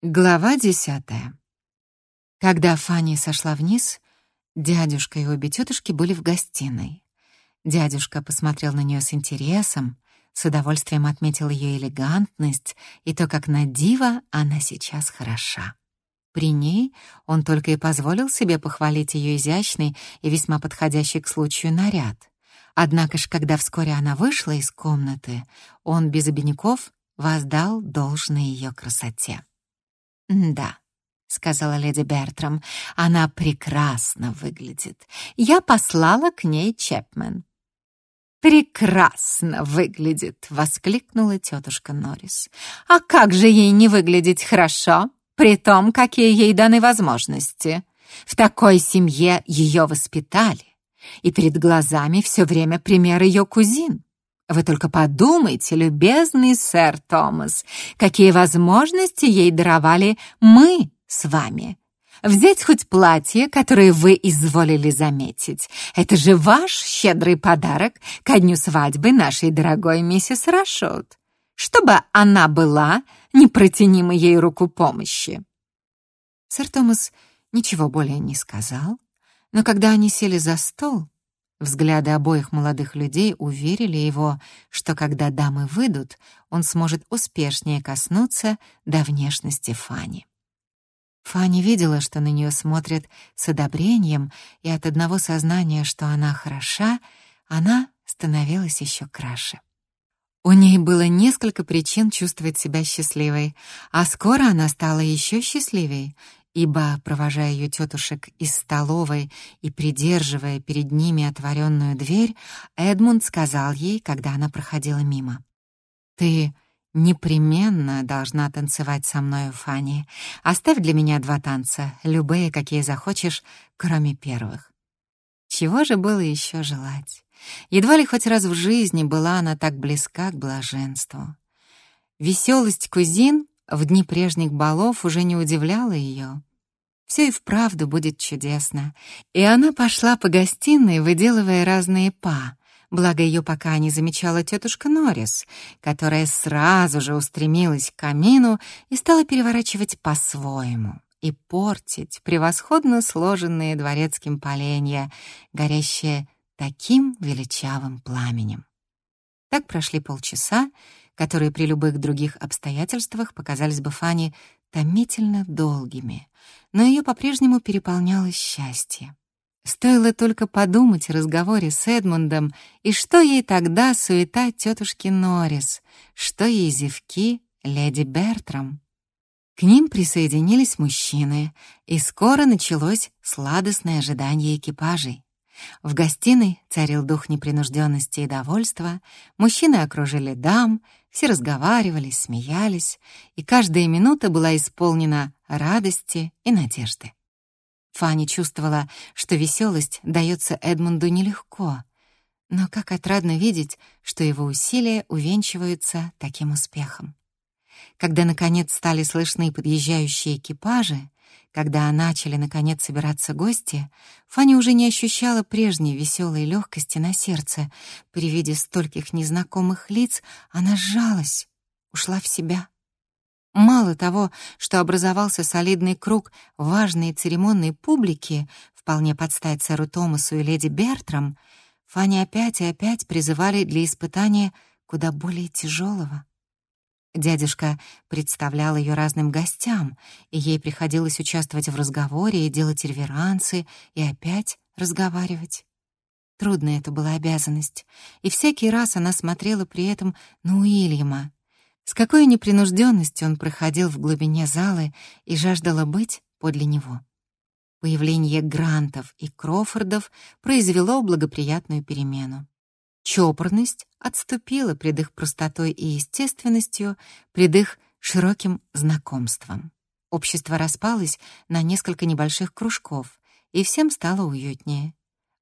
Глава десятая. Когда Фанни сошла вниз, дядюшка и обе тетушки были в гостиной. Дядюшка посмотрел на нее с интересом, с удовольствием отметил ее элегантность и то, как на диво она сейчас хороша. При ней он только и позволил себе похвалить ее изящный и весьма подходящий к случаю наряд. Однако ж, когда вскоре она вышла из комнаты, он без обиняков воздал должное ее красоте. «Да», — сказала леди Бертрам, — «она прекрасно выглядит. Я послала к ней Чепмен». «Прекрасно выглядит!» — воскликнула тетушка Норрис. «А как же ей не выглядеть хорошо, при том, какие ей даны возможности? В такой семье ее воспитали, и перед глазами все время пример ее кузин. Вы только подумайте, любезный сэр Томас, какие возможности ей даровали мы с вами. Взять хоть платье, которое вы изволили заметить. Это же ваш щедрый подарок ко дню свадьбы нашей дорогой миссис Рашот. Чтобы она была, не протяни мы ей руку помощи. Сэр Томас ничего более не сказал, но когда они сели за стол, Взгляды обоих молодых людей уверили его, что когда дамы выйдут, он сможет успешнее коснуться до внешности Фани. Фанни видела, что на нее смотрят с одобрением, и от одного сознания, что она хороша, она становилась еще краше. У ней было несколько причин чувствовать себя счастливой, а скоро она стала еще счастливее, ибо, провожая ее тетушек из столовой и придерживая перед ними отворенную дверь, Эдмунд сказал ей, когда она проходила мимо. «Ты непременно должна танцевать со мною, Фанни. Оставь для меня два танца, любые, какие захочешь, кроме первых». Чего же было еще желать? Едва ли хоть раз в жизни была она так близка к блаженству. Веселость кузин в дни прежних балов уже не удивляла ее. Все и вправду будет чудесно. И она пошла по гостиной, выделывая разные па, благо ее пока не замечала тетушка Норрис, которая сразу же устремилась к камину и стала переворачивать по-своему и портить превосходно сложенные дворецким поленья, горящие таким величавым пламенем. Так прошли полчаса, которые при любых других обстоятельствах показались бы Фане томительно долгими, но ее по-прежнему переполняло счастье. Стоило только подумать о разговоре с Эдмундом, и что ей тогда суета тетушки Норрис, что ей зевки леди Бертрам. К ним присоединились мужчины, и скоро началось сладостное ожидание экипажей. В гостиной царил дух непринужденности и довольства, мужчины окружили дам, все разговаривали, смеялись, и каждая минута была исполнена радости и надежды. Фанни чувствовала, что веселость дается Эдмунду нелегко, но как отрадно видеть, что его усилия увенчиваются таким успехом. Когда, наконец, стали слышны подъезжающие экипажи, когда начали, наконец, собираться гости, Фаня уже не ощущала прежней веселой легкости на сердце. При виде стольких незнакомых лиц она сжалась, ушла в себя. Мало того, что образовался солидный круг важной церемонной публики, вполне подстать сэру Томасу и леди Бертрам, Фаня опять и опять призывали для испытания куда более тяжелого. Дядюшка представлял ее разным гостям, и ей приходилось участвовать в разговоре и делать реверансы, и опять разговаривать. Трудная это была обязанность, и всякий раз она смотрела при этом на Уильяма. С какой непринужденностью он проходил в глубине залы и жаждала быть подле него. Появление Грантов и Крофордов произвело благоприятную перемену. Чопорность отступила пред их простотой и естественностью, пред их широким знакомством. Общество распалось на несколько небольших кружков, и всем стало уютнее.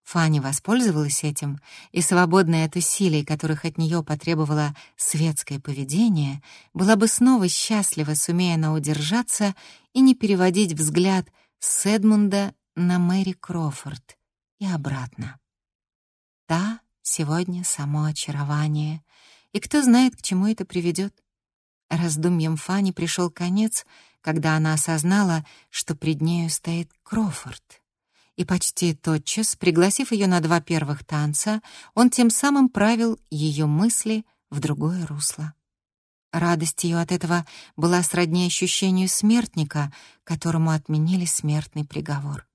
Фанни воспользовалась этим, и, свободная от усилий, которых от нее потребовало светское поведение, была бы снова счастлива, сумея она удержаться и не переводить взгляд с Эдмунда на Мэри Крофорд и обратно. Та Сегодня само очарование. И кто знает, к чему это приведет. Раздумьям Фани пришел конец, когда она осознала, что пред нею стоит Крофорд. И почти тотчас, пригласив ее на два первых танца, он тем самым правил ее мысли в другое русло. Радость ее от этого была сродни ощущению смертника, которому отменили смертный приговор.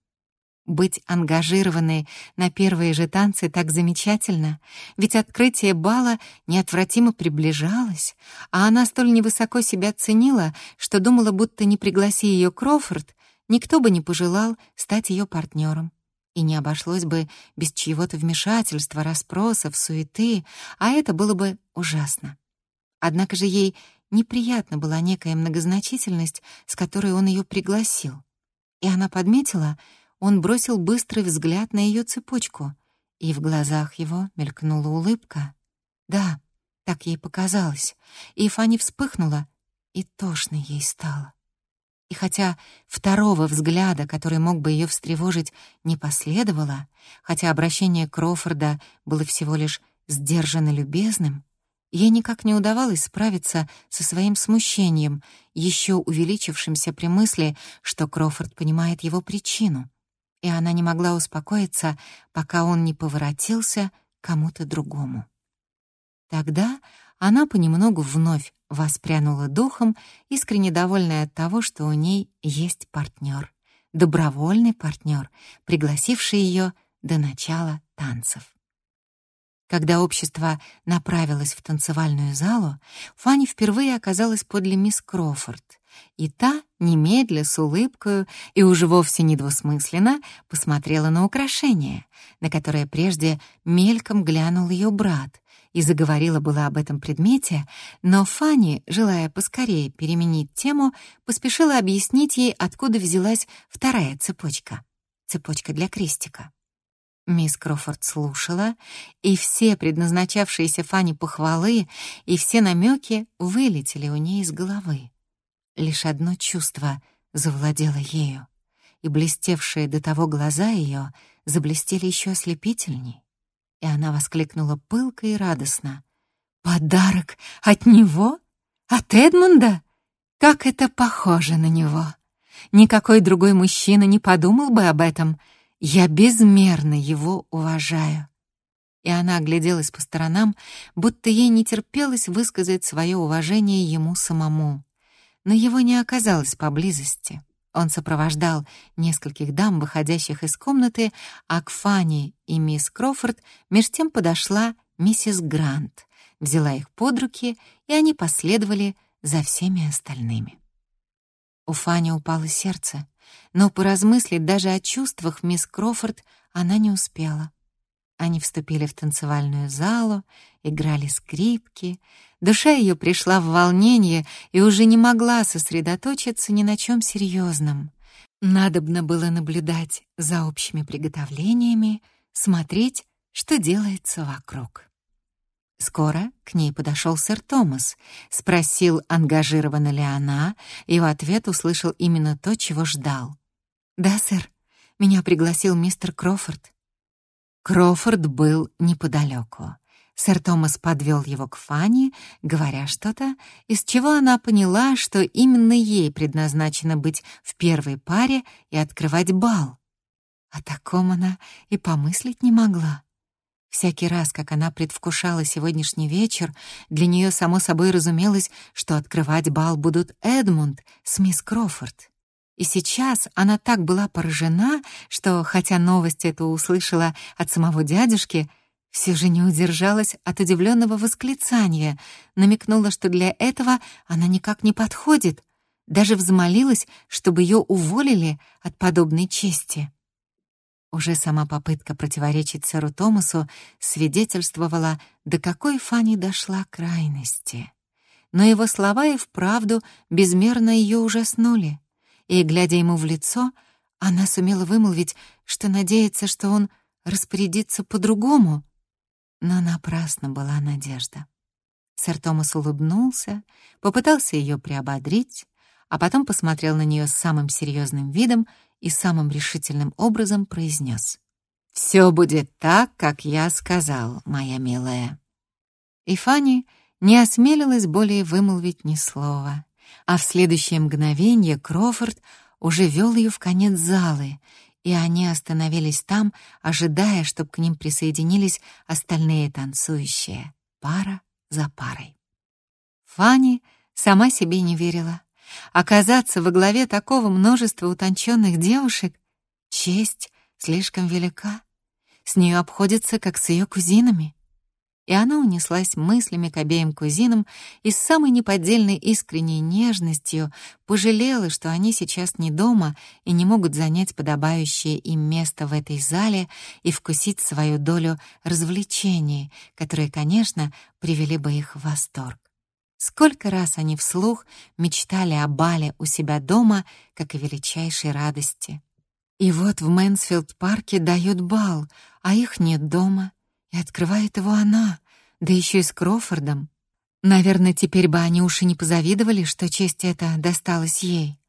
Быть ангажированной на первые же танцы так замечательно, ведь открытие бала неотвратимо приближалось, а она столь невысоко себя ценила, что думала, будто не пригласи ее Крофорд, никто бы не пожелал стать ее партнером. И не обошлось бы без чьего-то вмешательства, расспросов, суеты, а это было бы ужасно. Однако же ей неприятна была некая многозначительность, с которой он ее пригласил. И она подметила, он бросил быстрый взгляд на ее цепочку, и в глазах его мелькнула улыбка. Да, так ей показалось, и Фанни вспыхнула, и тошно ей стало. И хотя второго взгляда, который мог бы ее встревожить, не последовало, хотя обращение Крофорда было всего лишь сдержанно любезным, Ей никак не удавалось справиться со своим смущением, еще увеличившимся при мысли, что Крофорд понимает его причину. И она не могла успокоиться, пока он не поворотился кому-то другому. Тогда она понемногу вновь воспрянула духом, искренне довольная от того, что у ней есть партнер, добровольный партнер, пригласивший ее до начала танцев. Когда общество направилось в танцевальную залу, Фанни впервые оказалась подле мисс Крофорд, и та, немедля, с улыбкою и уже вовсе недвусмысленно посмотрела на украшение, на которое прежде мельком глянул ее брат, и заговорила была об этом предмете, но Фанни, желая поскорее переменить тему, поспешила объяснить ей, откуда взялась вторая цепочка — цепочка для крестика. Мисс Крофорд слушала, и все предназначавшиеся Фане похвалы и все намеки вылетели у ней из головы. Лишь одно чувство завладело ею, и блестевшие до того глаза ее заблестели еще ослепительней. И она воскликнула пылко и радостно. «Подарок от него? От Эдмунда? Как это похоже на него! Никакой другой мужчина не подумал бы об этом — я безмерно его уважаю. И она огляделась по сторонам, будто ей не терпелось высказать свое уважение ему самому. Но его не оказалось поблизости. Он сопровождал нескольких дам, выходящих из комнаты, а к Фанни и мисс Крофорд меж тем подошла миссис Грант, взяла их под руки, и они последовали за всеми остальными. У Фани упало сердце, но поразмыслить даже о чувствах мисс Крофорд она не успела. Они вступили в танцевальную залу, играли скрипки. Душа ее пришла в волнение и уже не могла сосредоточиться ни на чем серьезном. Надобно было наблюдать за общими приготовлениями, смотреть, что делается вокруг. Скоро к ней подошел сэр Томас, спросил, ангажирована ли она, и в ответ услышал именно то, чего ждал. «Да, сэр, меня пригласил мистер Крофорд». Крофорд был неподалеку. Сэр Томас подвел его к Фанни, говоря что-то, из чего она поняла, что именно ей предназначено быть в первой паре и открывать бал. О таком она и помыслить не могла. Всякий раз, как она предвкушала сегодняшний вечер, для нее само собой разумелось, что открывать бал будут Эдмунд с мисс Крофорд. И сейчас она так была поражена, что, хотя новость эту услышала от самого дядюшки, все же не удержалась от удивленного восклицания, намекнула, что для этого она никак не подходит, даже взмолилась, чтобы ее уволили от подобной чести. Уже сама попытка противоречить сэру Томасу свидетельствовала, до какой Фанни дошла крайности. Но его слова и вправду безмерно ее ужаснули. И, глядя ему в лицо, она сумела вымолвить, что надеется, что он распорядится по-другому. Но напрасно была надежда. Сэр Томас улыбнулся, попытался ее приободрить, а потом посмотрел на нее с самым серьезным видом и самым решительным образом произнес. «Все будет так, как я сказал, моя милая». И Фанни не осмелилась более вымолвить ни слова, а в следующее мгновение Крофорд уже вел ее в конец залы, и они остановились там, ожидая, чтобы к ним присоединились остальные танцующие, пара за парой. Фанни сама себе не верила. Оказаться во главе такого множества утонченных девушек — честь слишком велика. С нее обходится, как с ее кузинами и она унеслась мыслями к обеим кузинам и с самой неподдельной искренней нежностью пожалела, что они сейчас не дома и не могут занять подобающее им место в этой зале и вкусить свою долю развлечений, которые, конечно, привели бы их в восторг. Сколько раз они вслух мечтали о бале у себя дома, как о величайшей радости. И вот в Мэнсфилд-парке дают бал, а их нет дома — и открывает его она, да еще и с Крофордом. Наверное, теперь бы они уж и не позавидовали, что честь эта досталась ей.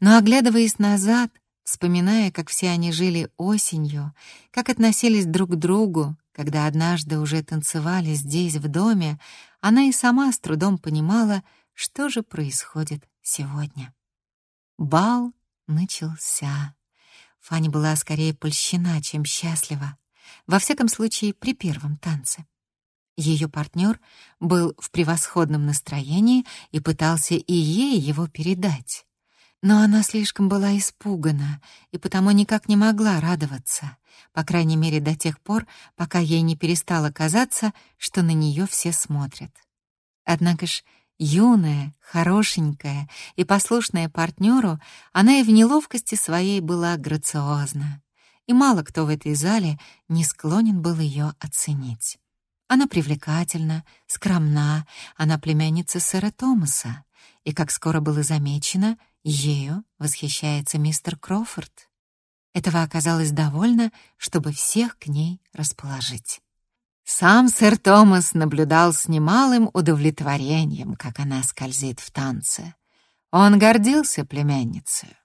Но оглядываясь назад, вспоминая, как все они жили осенью, как относились друг к другу, когда однажды уже танцевали здесь, в доме, она и сама с трудом понимала, что же происходит сегодня. Бал начался. Фаня была скорее польщена, чем счастлива. Во всяком случае, при первом танце. Ее партнер был в превосходном настроении и пытался и ей его передать. Но она слишком была испугана и потому никак не могла радоваться, по крайней мере до тех пор, пока ей не перестало казаться, что на нее все смотрят. Однако ж юная, хорошенькая и послушная партнеру, она и в неловкости своей была грациозна и мало кто в этой зале не склонен был ее оценить. Она привлекательна, скромна, она племянница сэра Томаса, и, как скоро было замечено, ею восхищается мистер Крофорд. Этого оказалось довольно, чтобы всех к ней расположить. Сам сэр Томас наблюдал с немалым удовлетворением, как она скользит в танце. Он гордился племянницей.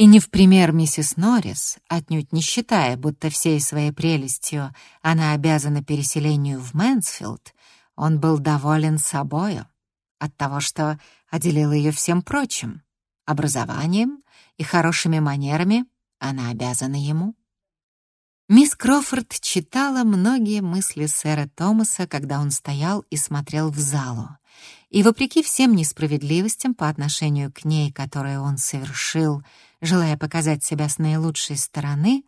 И не в пример миссис Норрис, отнюдь не считая, будто всей своей прелестью она обязана переселению в Мэнсфилд, он был доволен собою от того, что наделил ее всем прочим. Образованием и хорошими манерами она обязана ему. Мисс Крофорд читала многие мысли сэра Томаса, когда он стоял и смотрел в залу. И вопреки всем несправедливостям по отношению к ней, которые он совершил, желая показать себя с наилучшей стороны,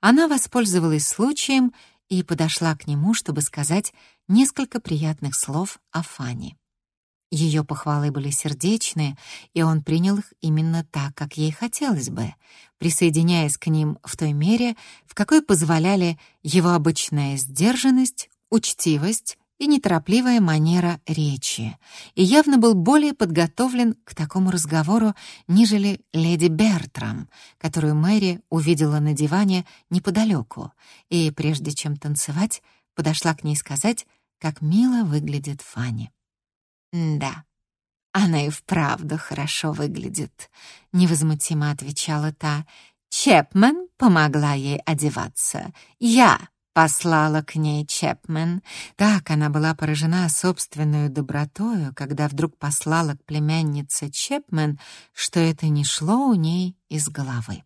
она воспользовалась случаем и подошла к нему, чтобы сказать несколько приятных слов о Фане. Ее похвалы были сердечные, и он принял их именно так, как ей хотелось бы, присоединяясь к ним в той мере, в какой позволяли его обычная сдержанность, учтивость и неторопливая манера речи, и явно был более подготовлен к такому разговору, нежели леди Бертрам, которую Мэри увидела на диване неподалеку, и прежде чем танцевать, подошла к ней сказать, как мило выглядит Фанни. «Да, она и вправду хорошо выглядит», — невозмутимо отвечала та. «Чепмен помогла ей одеваться. Я послала к ней Чепмен. Так она была поражена собственной добротою, когда вдруг послала к племяннице Чепмен, что это не шло у ней из головы.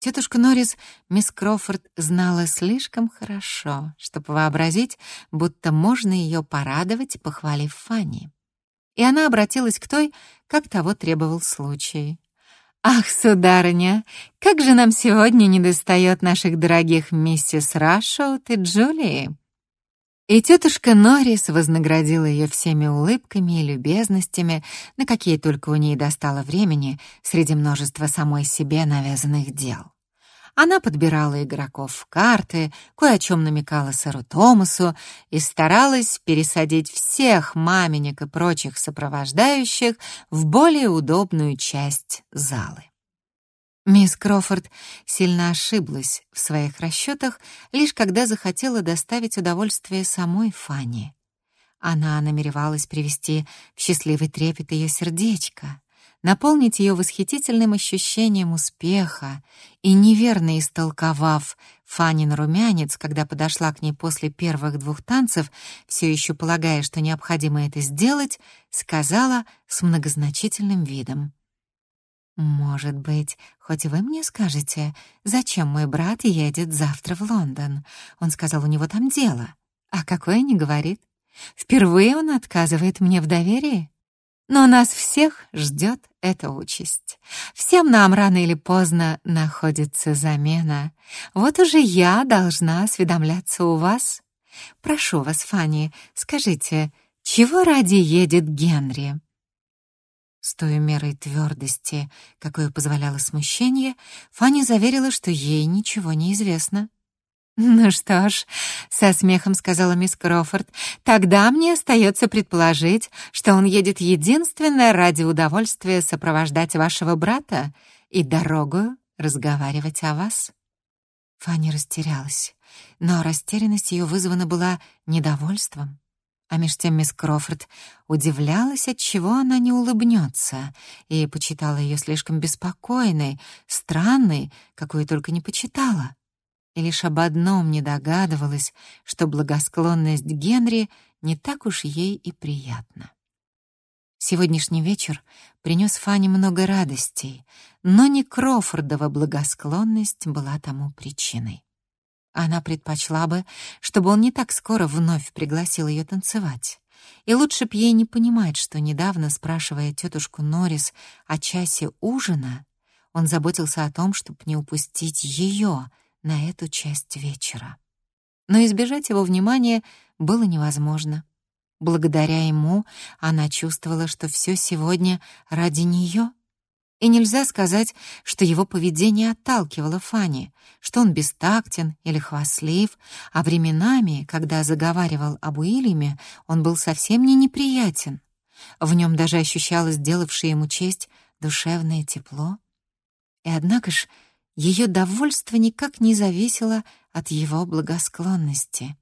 Тетушка Норрис мисс Крофорд знала слишком хорошо, чтобы вообразить, будто можно ее порадовать, похвалив Фанни. И она обратилась к той, как того требовал случай. «Ах, сударыня, как же нам сегодня недостает наших дорогих миссис Рашоут и Джулии!» И тетушка Норрис вознаградила ее всеми улыбками и любезностями, на какие только у ней достало времени среди множества самой себе навязанных дел. Она подбирала игроков карты, кое о чем намекала сэру Томасу и старалась пересадить всех маменек и прочих сопровождающих в более удобную часть залы. Мисс Крофорд сильно ошиблась в своих расчетах, лишь когда захотела доставить удовольствие самой Фанни. Она намеревалась привести в счастливый трепет ее сердечко, наполнить ее восхитительным ощущением успеха и, неверно истолковав Фанин румянец, когда подошла к ней после первых двух танцев, все еще полагая, что необходимо это сделать, сказала с многозначительным видом. «Может быть, хоть вы мне скажете, зачем мой брат едет завтра в Лондон? Он сказал, у него там дело. А какое не говорит? Впервые он отказывает мне в доверии? Но нас всех ждет эта участь. Всем нам рано или поздно находится замена. Вот уже я должна осведомляться у вас. Прошу вас, Фанни, скажите, чего ради едет Генри?» С той мерой твердости, какое позволяло смущение, Фанни заверила, что ей ничего не известно. «Ну что ж», — со смехом сказала мисс Крофорд, «тогда мне остается предположить, что он едет единственно ради удовольствия сопровождать вашего брата и дорогу разговаривать о вас». Фанни растерялась, но растерянность ее вызвана была недовольством. А меж тем мисс Крофорд удивлялась, от чего она не улыбнется, и почитала ее слишком беспокойной, странной, какую только не почитала. И лишь об одном не догадывалась, что благосклонность Генри не так уж ей и приятна. Сегодняшний вечер принес Фане много радостей, но не Крофордова благосклонность была тому причиной. Она предпочла бы, чтобы он не так скоро вновь пригласил ее танцевать. И лучше б ей не понимать, что недавно, спрашивая тетушку Норрис о часе ужина, он заботился о том, чтобы не упустить ее на эту часть вечера. Но избежать его внимания было невозможно. Благодаря ему она чувствовала, что все сегодня ради нее — и нельзя сказать, что его поведение отталкивало Фанни, что он бестактен или хвастлив, а временами, когда заговаривал об Уильяме, он был совсем не неприятен. В нем даже ощущалось делавшее ему честь душевное тепло. И однако ж ее довольство никак не зависело от его благосклонности.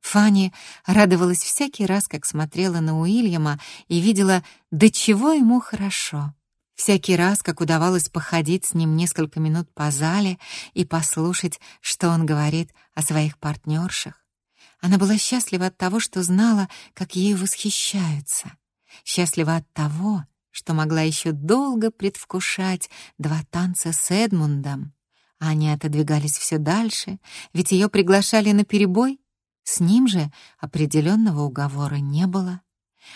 Фанни радовалась всякий раз, как смотрела на Уильяма и видела, до чего ему хорошо. Всякий раз, как удавалось походить с ним несколько минут по зале и послушать, что он говорит о своих партнершах, она была счастлива от того, что знала, как ею восхищаются. Счастлива от того, что могла еще долго предвкушать два танца с Эдмундом. Они отодвигались все дальше, ведь ее приглашали на перебой. С ним же определенного уговора не было.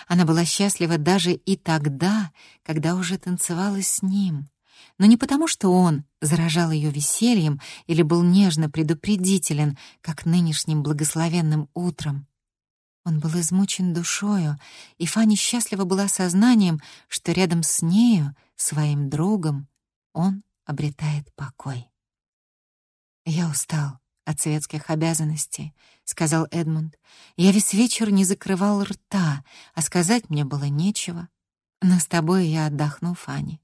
Она была счастлива даже и тогда, когда уже танцевала с ним. Но не потому, что он заражал ее весельем или был нежно предупредителен, как нынешним благословенным утром. Он был измучен душою, и Фанни счастлива была сознанием, что рядом с нею, своим другом, он обретает покой. «Я устал», от светских обязанностей», — сказал Эдмунд. «Я весь вечер не закрывал рта, а сказать мне было нечего. Но с тобой я отдохну, Фанни.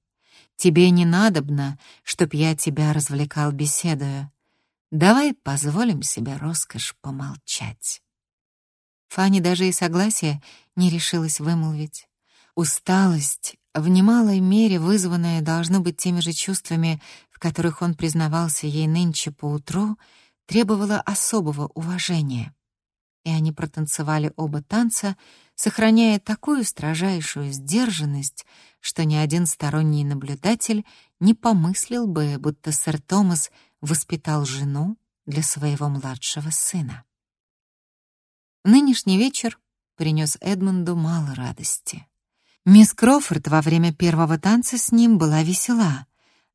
Тебе не надобно, чтоб я тебя развлекал беседою. Давай позволим себе роскошь помолчать». Фанни даже и согласие не решилась вымолвить. Усталость, в немалой мере вызванная, должно быть теми же чувствами, в которых он признавался ей нынче поутру, — требовала особого уважения. И они протанцевали оба танца, сохраняя такую строжайшую сдержанность, что ни один сторонний наблюдатель не помыслил бы, будто сэр Томас воспитал жену для своего младшего сына. Нынешний вечер принес Эдмунду мало радости. Мисс Крофорд во время первого танца с ним была весела,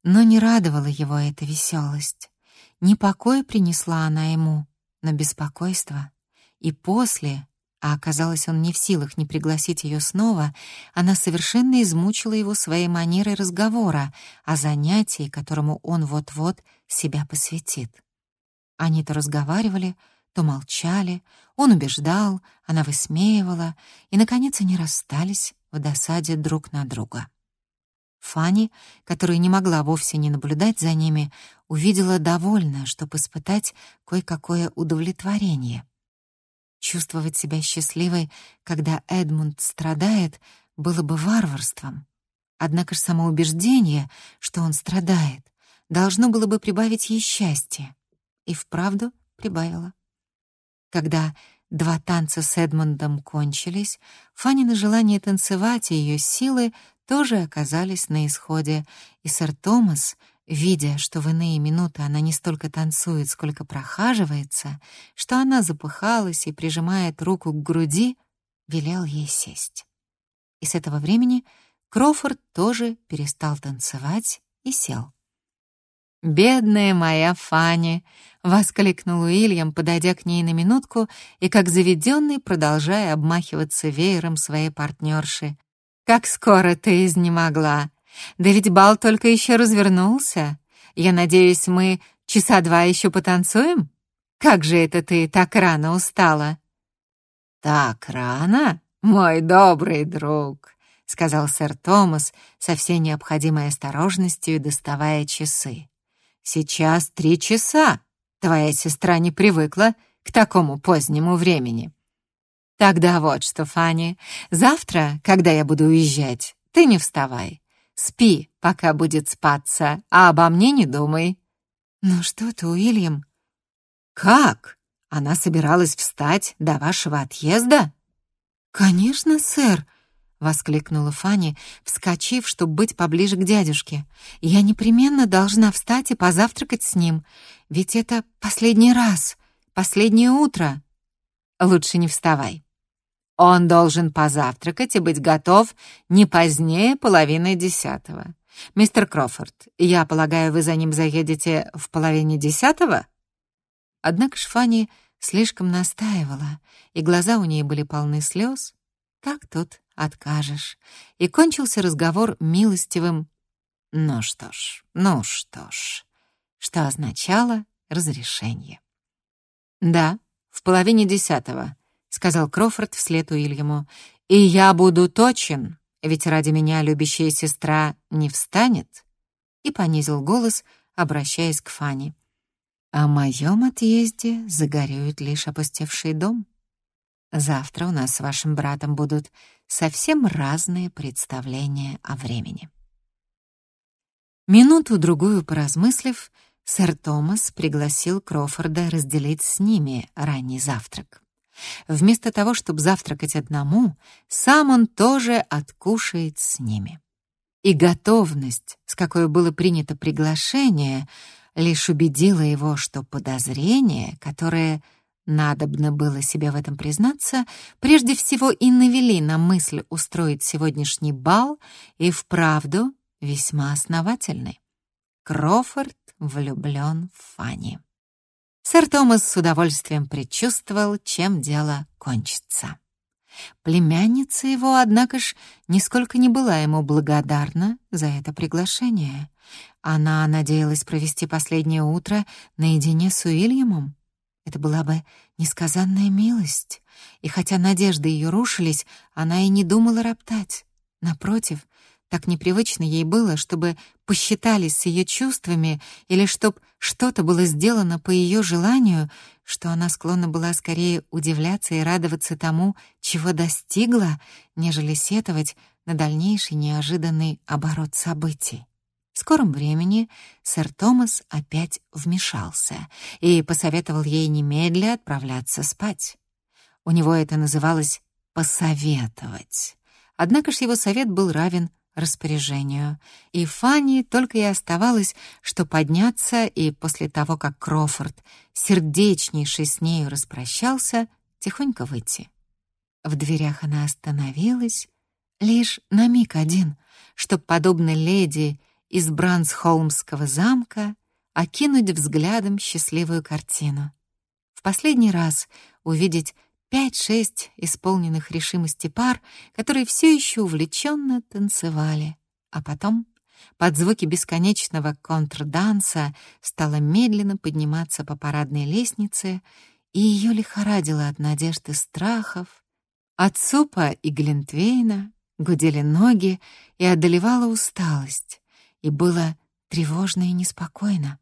но не радовала его эта веселость. Не покой принесла она ему, но беспокойство. И после, а оказалось, он не в силах не пригласить ее снова, она совершенно измучила его своей манерой разговора о занятии, которому он вот-вот себя посвятит. Они то разговаривали, то молчали, он убеждал, она высмеивала, и, наконец, они расстались в досаде друг на друга. Фанни, которая не могла вовсе не наблюдать за ними, увидела довольно, чтобы испытать кое-какое удовлетворение. Чувствовать себя счастливой, когда Эдмунд страдает, было бы варварством. Однако же самоубеждение, что он страдает, должно было бы прибавить ей счастье. И вправду прибавило. Когда два танца с Эдмондом кончились, Фанина желание танцевать и ее силы тоже оказались на исходе, и сэр Томас, видя, что в иные минуты она не столько танцует, сколько прохаживается, что она запыхалась и прижимает руку к груди, велел ей сесть. И с этого времени Крофорд тоже перестал танцевать и сел. «Бедная моя Фанни!» — воскликнул Уильям, подойдя к ней на минутку и, как заведенный, продолжая обмахиваться веером своей партнерши. «Как скоро ты изнемогла! Да ведь бал только еще развернулся. Я надеюсь, мы часа два еще потанцуем? Как же это ты так рано устала?» «Так рано, мой добрый друг!» — сказал сэр Томас со всей необходимой осторожностью, доставая часы. Сейчас три часа. Твоя сестра не привыкла к такому позднему времени. Тогда вот что, Фанни, завтра, когда я буду уезжать, ты не вставай. Спи, пока будет спаться, а обо мне не думай. Ну что ты, Уильям? Как? Она собиралась встать до вашего отъезда? Конечно, сэр, воскликнула Фанни, вскочив, чтобы быть поближе к дядюшке. Я непременно должна встать и позавтракать с ним, ведь это последний раз, последнее утро. Лучше не вставай. Он должен позавтракать и быть готов не позднее половины десятого. Мистер Крофорд, я полагаю, вы за ним заедете в половине десятого? Однако Фанни слишком настаивала, и глаза у нее были полны слез. Как тут откажешь. И кончился разговор милостивым «ну что ж, ну что ж», что означало разрешение. «Да, в половине десятого», — сказал Крофорд вслед Уильяму, «и я буду точен, ведь ради меня любящая сестра не встанет», и понизил голос, обращаясь к Фане. «О моем отъезде загорюет лишь опустевший дом. Завтра у нас с вашим братом будут совсем разные представления о времени. Минуту-другую поразмыслив, сэр Томас пригласил Крофорда разделить с ними ранний завтрак. Вместо того, чтобы завтракать одному, сам он тоже откушает с ними. И готовность, с какой было принято приглашение, лишь убедила его, что подозрение, которое Надобно было себе в этом признаться, прежде всего и навели на мысль устроить сегодняшний бал и вправду весьма основательный. Крофорд влюблен в Фанни. Сэр Томас с удовольствием предчувствовал, чем дело кончится. Племянница его, однако ж, нисколько не была ему благодарна за это приглашение. Она надеялась провести последнее утро наедине с Уильямом. Это была бы несказанная милость, и хотя надежды ее рушились, она и не думала роптать. Напротив, так непривычно ей было, чтобы посчитались с ее чувствами или чтоб что-то было сделано по ее желанию, что она склонна была скорее удивляться и радоваться тому, чего достигла, нежели сетовать на дальнейший неожиданный оборот событий. В скором времени сэр Томас опять вмешался и посоветовал ей немедля отправляться спать. У него это называлось «посоветовать». Однако ж его совет был равен распоряжению, и Фанни только и оставалось, что подняться и после того, как Крофорд, сердечнейший с нею, распрощался, тихонько выйти. В дверях она остановилась лишь на миг один, чтоб, подобно леди, из Брансхолмского замка окинуть взглядом счастливую картину. В последний раз увидеть пять-шесть исполненных решимости пар, которые все еще увлеченно танцевали, а потом под звуки бесконечного контрданса стала медленно подниматься по парадной лестнице, и ее лихорадило от надежд и страхов. От супа и глинтвейна гудели ноги и одолевала усталость и было тревожно и неспокойно.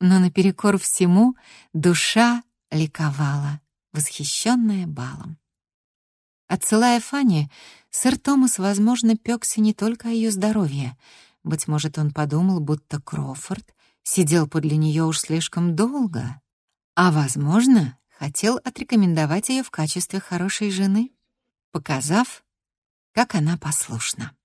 Но наперекор всему душа ликовала, восхищенная балом. Отсылая Фанни, сэр Томас, возможно, пёкся не только о её здоровье. Быть может, он подумал, будто Крофорд сидел подле неё уж слишком долго, а, возможно, хотел отрекомендовать её в качестве хорошей жены, показав, как она послушна.